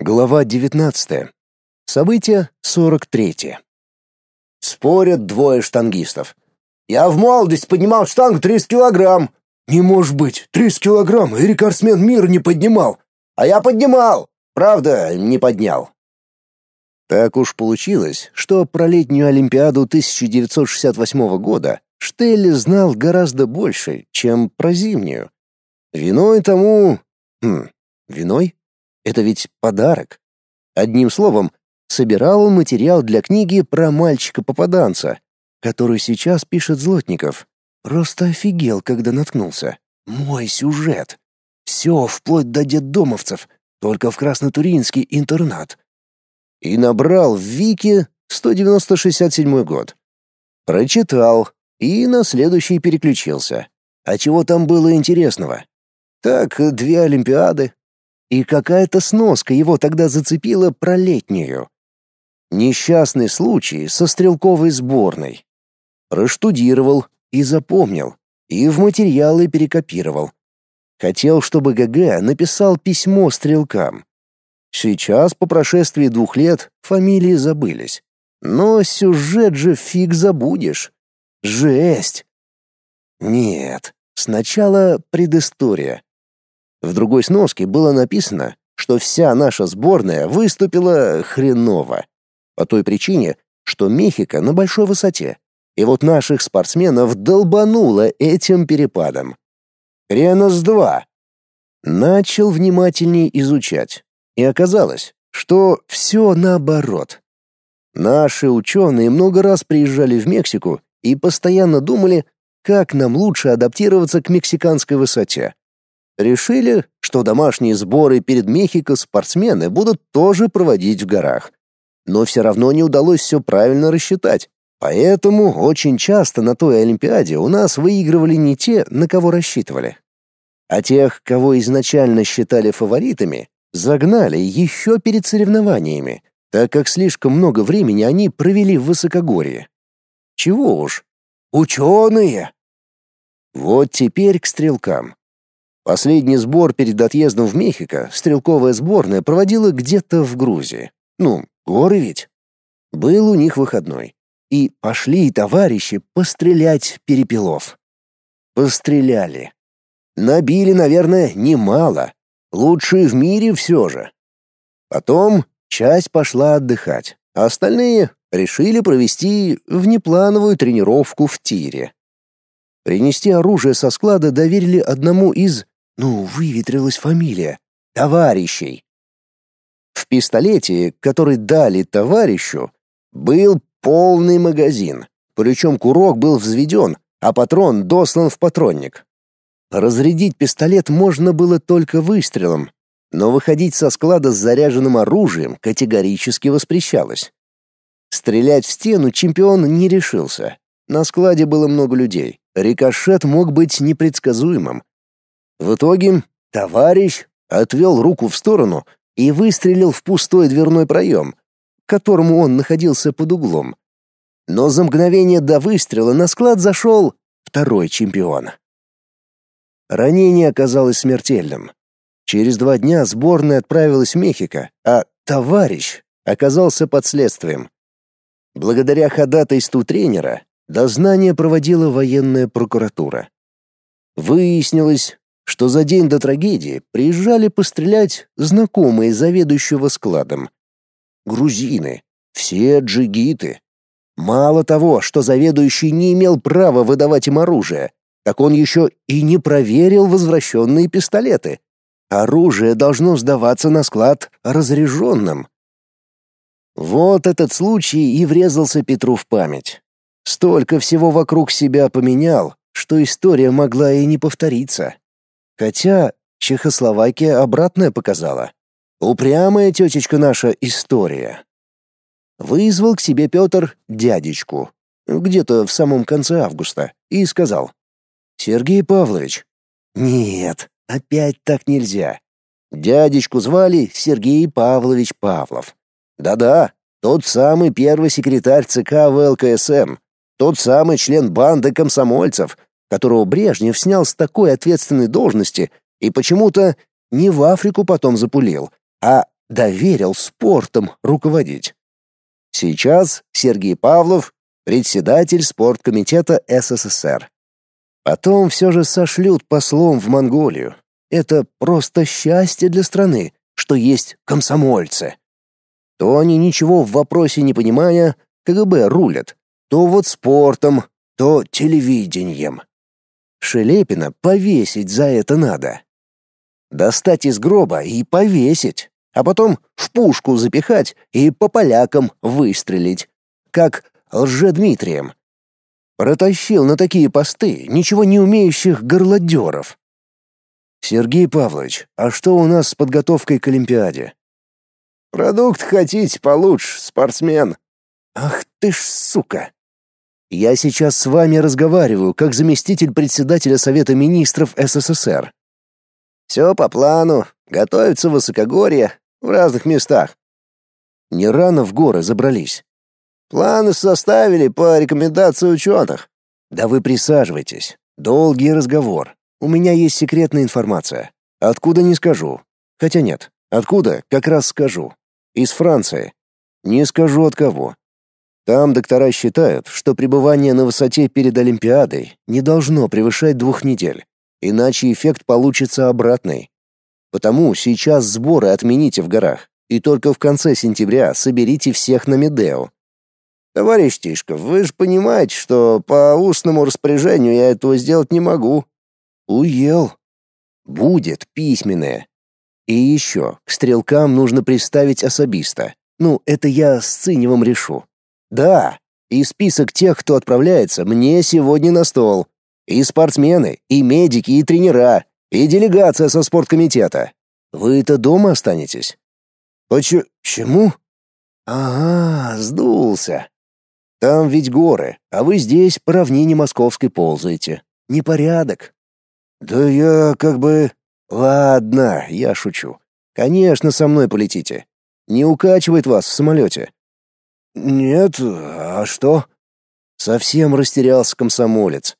Глава 19. Событие 43. Спорят двое штангистов. Я в молодости поднимал штангу 30 килограмм. Не может быть, 30 килограмм, и рекордсмен мира не поднимал. А я поднимал. Правда, не поднял. Так уж получилось, что про летнюю Олимпиаду 1968 года Штелли знал гораздо больше, чем про зимнюю. Виной тому... Хм, виной? Это ведь подарок. Одним словом, собирал он материал для книги про мальчика-попаданца, который сейчас пишет Злотников. Просто офигел, когда наткнулся. Мой сюжет. Все, вплоть до детдомовцев, только в Краснотуринский интернат. И набрал в Вики 190-67 год. Прочитал и на следующий переключился. А чего там было интересного? Так, две Олимпиады, и какая-то сноска его тогда зацепила про летнюю. Несчастный случай со стрелковой сборной. Проштудировал и запомнил, и в материалы перекопировал. Хотел, чтобы ГГ написал письмо стрелкам. Сейчас, по прошествии двух лет, фамилии забылись. Но сюжет же фиг забудешь. Жесть! Нет, сначала предыстория. В другой сноске было написано, что вся наша сборная выступила хреново. По той причине, что Мехико на большой высоте. И вот наших спортсменов долбануло этим перепадом. Кренос-2. Начал внимательнее изучать. И оказалось, что все наоборот. Наши ученые много раз приезжали в Мексику и постоянно думали, как нам лучше адаптироваться к мексиканской высоте. Решили, что домашние сборы перед Мехико спортсмены будут тоже проводить в горах. Но все равно не удалось все правильно рассчитать. Поэтому очень часто на той Олимпиаде у нас выигрывали не те, на кого рассчитывали. А тех, кого изначально считали фаворитами, загнали еще перед соревнованиями, так как слишком много времени они провели в высокогорье. Чего уж. Ученые! Вот теперь к стрелкам. Последний сбор перед отъездом в Мехико стрелковая сборная проводила где-то в Грузии. Ну, горы ведь. Был у них выходной. И пошли товарищи пострелять перепелов. Постреляли. Набили, наверное, немало. Лучшие в мире все же. Потом часть пошла отдыхать, а остальные решили провести внеплановую тренировку в тире. Принести оружие со склада доверили одному из ну, выветрилась фамилия. Товарищей. В пистолете, который дали товарищу, был полный магазин. Причем курок был взведен, а патрон дослан в патронник. Разрядить пистолет можно было только выстрелом, но выходить со склада с заряженным оружием категорически воспрещалось. Стрелять в стену чемпион не решился. На складе было много людей. Рикошет мог быть непредсказуемым, в итоге товарищ отвел руку в сторону и выстрелил в пустой дверной проем, к которому он находился под углом. Но за мгновение до выстрела на склад зашел второй чемпион. Ранение оказалось смертельным. Через два дня сборная отправилась в Мехико, а товарищ оказался под следствием. Благодаря ходатайству тренера дознание проводила военная прокуратура. Выяснилось, что за день до трагедии приезжали пострелять знакомые заведующего складом. Грузины, все джигиты. Мало того, что заведующий не имел права выдавать им оружие, так он еще и не проверил возвращенные пистолеты. Оружие должно сдаваться на склад разряженным. Вот этот случай и врезался Петру в память. Столько всего вокруг себя поменял, что история могла и не повториться. Хотя Чехословакия обратное показала. Упрямая тетечка наша история. Вызвал к себе Петр дядечку, где-то в самом конце августа, и сказал. «Сергей Павлович». «Нет, опять так нельзя. Дядечку звали Сергей Павлович Павлов. Да-да, тот самый первый секретарь ЦК ВЛКСМ, тот самый член банды комсомольцев, которого Брежнев снял с такой ответственной должности и почему-то не в Африку потом запулил, а доверил спортом руководить. Сейчас Сергей Павлов — председатель спорткомитета СССР. Потом все же сошлют послом в Монголию. Это просто счастье для страны, что есть комсомольцы. То они ничего в вопросе не понимая, КГБ рулят, то вот спортом, то телевидением. Шелепина повесить за это надо. Достать из гроба и повесить, а потом в пушку запихать и по полякам выстрелить, как лжедмитрием. Протащил на такие посты ничего не умеющих горлодеров. Сергей Павлович, а что у нас с подготовкой к Олимпиаде? Продукт хотите получше, спортсмен. Ах ты ж сука. Я сейчас с вами разговариваю как заместитель председателя Совета министров СССР. Все по плану. Готовится высокогорье в разных местах. Не рано в горы забрались. Планы составили по рекомендации ученых. Да вы присаживайтесь. Долгий разговор. У меня есть секретная информация. Откуда не скажу. Хотя нет. Откуда, как раз скажу. Из Франции. Не скажу от кого. Там доктора считают, что пребывание на высоте перед Олимпиадой не должно превышать двух недель, иначе эффект получится обратный. Потому сейчас сборы отмените в горах, и только в конце сентября соберите всех на Медео. Товарищ Тишков, вы же понимаете, что по устному распоряжению я этого сделать не могу. Уел. Будет письменное. И еще, к стрелкам нужно представить особиста. Ну, это я с Циневым решу. Да, и список тех, кто отправляется, мне сегодня на стол. И спортсмены, и медики, и тренера, и делегация со спорткомитета. Вы-то дома останетесь? Почему? Ага, сдулся. Там ведь горы, а вы здесь по равнине московской ползаете. Непорядок. Да я как бы... Ладно, я шучу. Конечно, со мной полетите. Не укачивает вас в самолете. Нет, а что? Совсем растерялся комсомолец.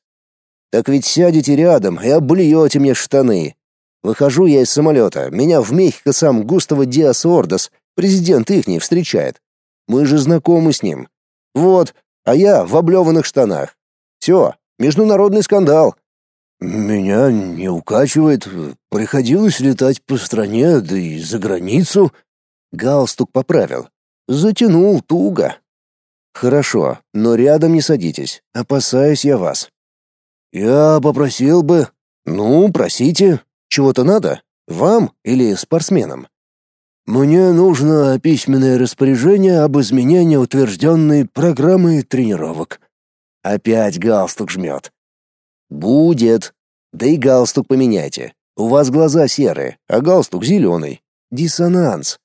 Так ведь сядете рядом и облиете мне штаны. Выхожу я из самолета, меня в Мехико сам Густаво Диас Ордос, президент ихний, встречает. Мы же знакомы с ним. Вот, а я в облеванных штанах. Все, международный скандал. Меня не укачивает, приходилось летать по стране, да и за границу. Галстук поправил. Затянул туго. Хорошо, но рядом не садитесь, опасаюсь я вас. Я попросил бы... Ну, просите. Чего-то надо? Вам или спортсменам? Мне нужно письменное распоряжение об изменении утвержденной программы тренировок. Опять галстук жмет. Будет. Да и галстук поменяйте. У вас глаза серые, а галстук зеленый. Диссонанс.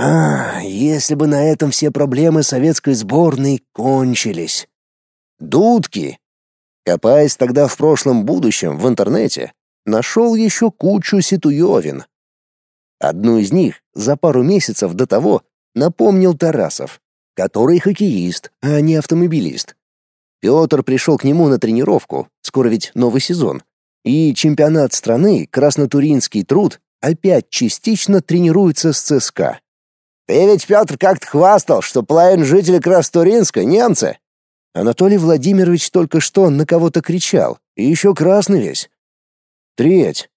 А, если бы на этом все проблемы советской сборной кончились. Дудки. Копаясь тогда в прошлом будущем в интернете, нашел еще кучу ситуевин, Одну из них за пару месяцев до того напомнил Тарасов, который хоккеист, а не автомобилист. Петр пришел к нему на тренировку, скоро ведь новый сезон, и чемпионат страны Краснотуринский труд опять частично тренируется с ЦСКА. «Ты ведь, Петр, как-то хвастал, что половина жителей Краснотуринска — немцы!» Анатолий Владимирович только что на кого-то кричал, и еще красный весь. «Треть».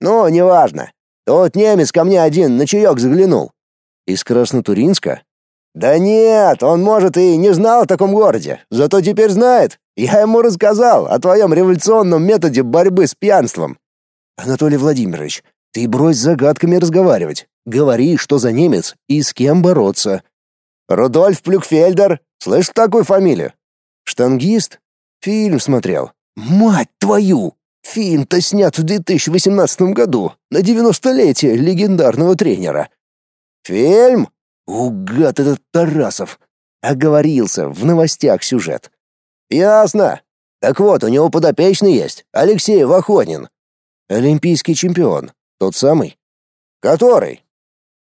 «Ну, неважно. Тот немец ко мне один на чаек заглянул. Из Краснотуринска? Да нет, он, может, и не знал о таком городе, зато теперь знает. Я ему рассказал о твоем революционном методе борьбы с пьянством. Анатолий Владимирович, ты брось загадками разговаривать. Говори, что за немец и с кем бороться. Рудольф Плюкфельдер. Слышь такую фамилию? Штангист? Фильм смотрел. Мать твою! Фильм-то снят в 2018 году, на 90-летие легендарного тренера. Фильм? Угад этот Тарасов. Оговорился, в новостях сюжет. Ясно. Так вот, у него подопечный есть, Алексей Вахонин. Олимпийский чемпион. Тот самый? Который?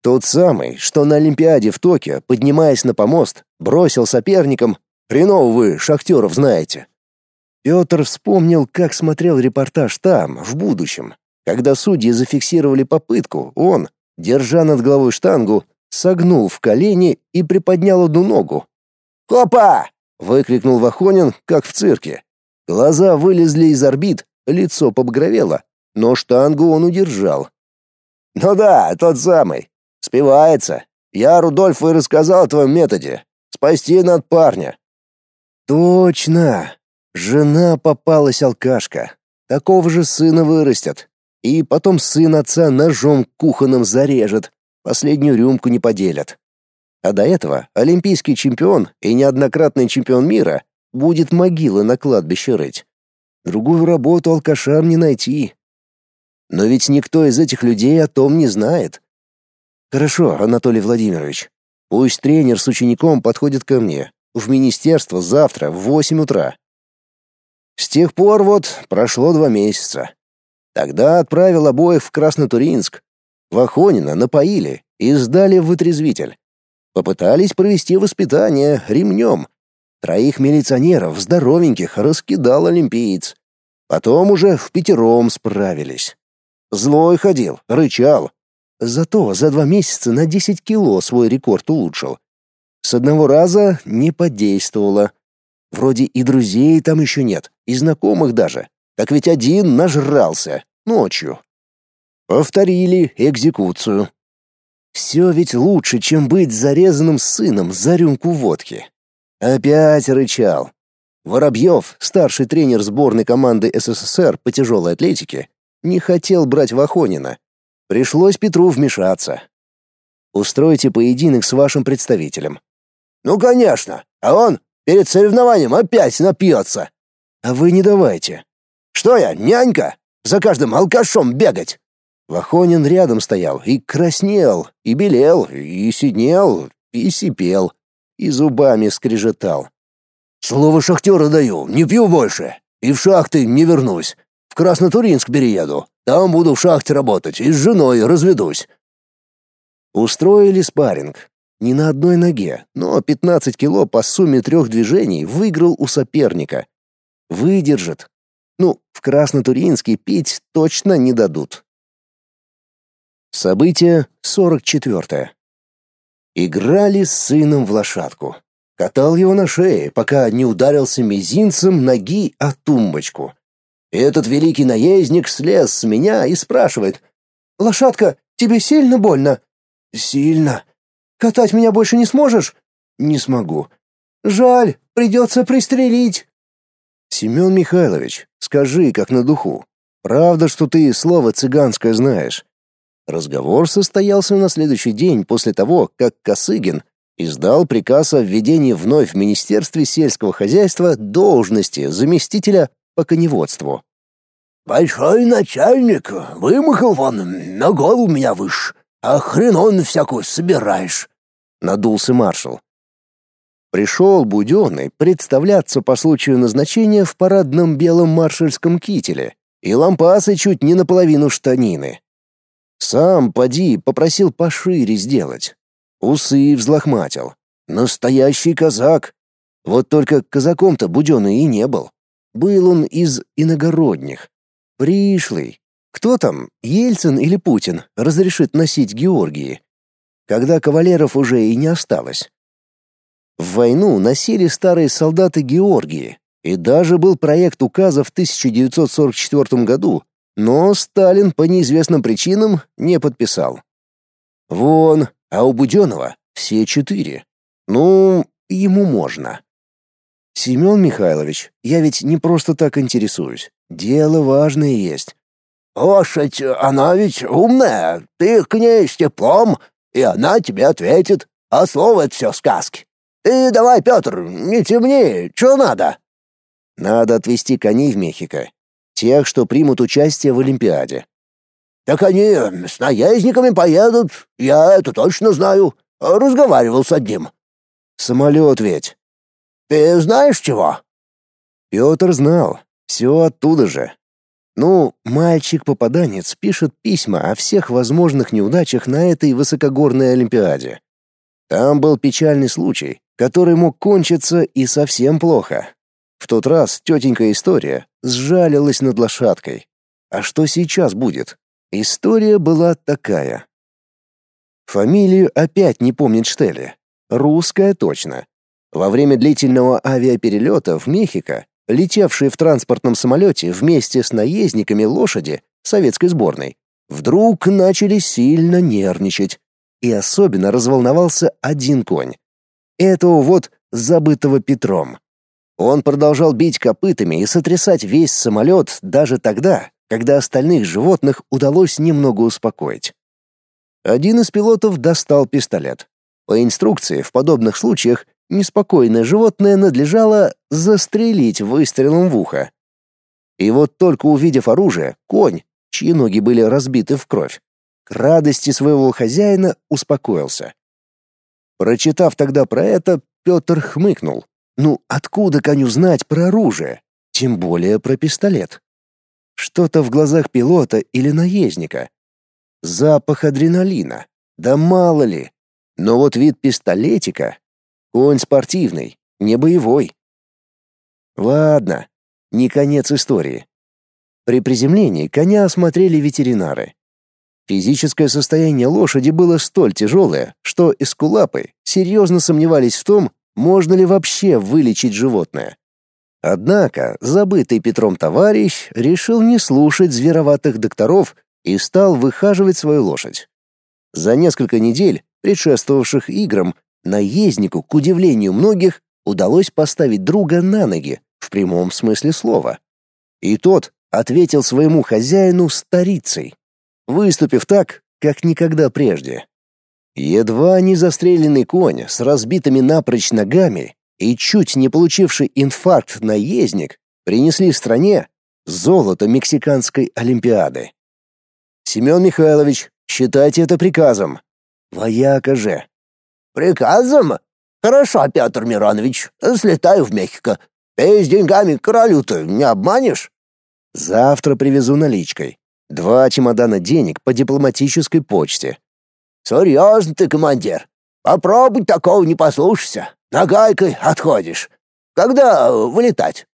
Тот самый, что на Олимпиаде в Токио, поднимаясь на помост, бросил соперникам «Хреново вы, шахтеров, знаете». Петр вспомнил, как смотрел репортаж там, в будущем. Когда судьи зафиксировали попытку, он, держа над головой штангу, согнул в колени и приподнял одну ногу. «Хопа!» — выкрикнул Вахонин, как в цирке. Глаза вылезли из орбит, лицо побагровело, но штангу он удержал. «Ну да, тот самый. Спивается. Я Рудольфу и рассказал о твоем методе. Спасти над парня». «Точно! Жена попалась алкашка. Такого же сына вырастет. И потом сын отца ножом кухонным зарежет. Последнюю рюмку не поделят. А до этого олимпийский чемпион и неоднократный чемпион мира будет могилы на кладбище рыть. Другую работу алкашам не найти. Но ведь никто из этих людей о том не знает. Хорошо, Анатолий Владимирович. Пусть тренер с учеником подходит ко мне. В министерство завтра в восемь утра. С тех пор вот прошло два месяца. Тогда отправил обоих в Краснотуринск. Вахонина напоили и сдали в вытрезвитель. Попытались провести воспитание ремнем. Троих милиционеров здоровеньких раскидал олимпиец. Потом уже в пятером справились. Злой ходил, рычал. Зато за два месяца на 10 кило свой рекорд улучшил. С одного раза не подействовало. Вроде и друзей там еще нет, и знакомых даже. Так ведь один нажрался ночью. Повторили экзекуцию. Все ведь лучше, чем быть зарезанным сыном за рюмку водки. Опять рычал. Воробьев, старший тренер сборной команды СССР по тяжелой атлетике, не хотел брать Вахонина. Пришлось Петру вмешаться. Устройте поединок с вашим представителем. Ну, конечно. А он перед соревнованием опять напьется. А вы не давайте. Что я, нянька? За каждым алкашом бегать. Вахонин рядом стоял и краснел, и белел, и сидел, и сипел, и зубами скрежетал. «Слово шахтера даю, не пью больше, и в шахты не вернусь. В Краснотуринск перееду. Там буду в шахте работать и с женой разведусь. Устроили спарринг. Не на одной ноге, но 15 кило по сумме трех движений выиграл у соперника. Выдержит. Ну, в Краснотуринске пить точно не дадут. Событие 44. Играли с сыном в лошадку. Катал его на шее, пока не ударился мизинцем ноги о тумбочку. Этот великий наездник слез с меня и спрашивает. «Лошадка, тебе сильно больно?» «Сильно». «Катать меня больше не сможешь?» «Не смогу». «Жаль, придется пристрелить». «Семен Михайлович, скажи, как на духу. Правда, что ты слово цыганское знаешь?» Разговор состоялся на следующий день после того, как Косыгин издал приказ о введении вновь в Министерстве сельского хозяйства должности заместителя по коневодству. «Большой начальник, вымахал вон, на голову меня выше, а хренон всякую собираешь», — надулся маршал. Пришел Буденный представляться по случаю назначения в парадном белом маршальском кителе и лампасы чуть не наполовину штанины. Сам, поди, попросил пошире сделать. Усы взлохматил. Настоящий казак. Вот только казаком-то Буденный и не был. Был он из иногородних. Пришлый. Кто там, Ельцин или Путин, разрешит носить Георгии? Когда кавалеров уже и не осталось. В войну носили старые солдаты Георгии, и даже был проект указа в 1944 году, но Сталин по неизвестным причинам не подписал. Вон, а у Буденова все четыре. Ну, ему можно. Семен Михайлович, я ведь не просто так интересуюсь. Дело важное есть. Лошадь, она ведь умная. Ты к ней с теплом, и она тебе ответит. А слово — это все сказки. Ты давай, Петр, не темни, что надо? Надо отвезти коней в Мехико. Тех, что примут участие в Олимпиаде. Так они с наездниками поедут, я это точно знаю. Разговаривал с одним. Самолет ведь. Ты знаешь чего? Петр знал. Все оттуда же. Ну, мальчик-попаданец пишет письма о всех возможных неудачах на этой высокогорной Олимпиаде. Там был печальный случай, который мог кончиться и совсем плохо. В тот раз тетенька история сжалилась над лошадкой. А что сейчас будет? История была такая. Фамилию опять не помнит Штелли. Русская точно. Во время длительного авиаперелета в Мехико, летевшие в транспортном самолете вместе с наездниками лошади советской сборной, вдруг начали сильно нервничать. И особенно разволновался один конь. Этого вот забытого Петром. Он продолжал бить копытами и сотрясать весь самолет даже тогда, когда остальных животных удалось немного успокоить. Один из пилотов достал пистолет. По инструкции в подобных случаях неспокойное животное надлежало застрелить выстрелом в ухо. И вот только увидев оружие, конь, чьи ноги были разбиты в кровь, к радости своего хозяина успокоился. Прочитав тогда про это, Петр хмыкнул. Ну, откуда коню знать про оружие? Тем более про пистолет. Что-то в глазах пилота или наездника. Запах адреналина. Да мало ли. Но вот вид пистолетика. Конь спортивный, не боевой. Ладно, не конец истории. При приземлении коня осмотрели ветеринары. Физическое состояние лошади было столь тяжелое, что эскулапы серьезно сомневались в том, можно ли вообще вылечить животное. Однако забытый Петром товарищ решил не слушать звероватых докторов и стал выхаживать свою лошадь. За несколько недель, предшествовавших играм, наезднику, к удивлению многих, удалось поставить друга на ноги, в прямом смысле слова. И тот ответил своему хозяину старицей, выступив так, как никогда прежде. Едва не застреленный конь с разбитыми напрочь ногами и чуть не получивший инфаркт наездник принесли стране золото мексиканской олимпиады. Семен Михайлович, считайте это приказом. Вояка же. Приказом? Хорошо, Петр Миронович, слетаю в Мехико. Ты с деньгами королю-то не обманешь? Завтра привезу наличкой. Два чемодана денег по дипломатической почте. Серьезно ты, командир? Попробуй такого не послушаться. Нагайкой отходишь. Когда вылетать?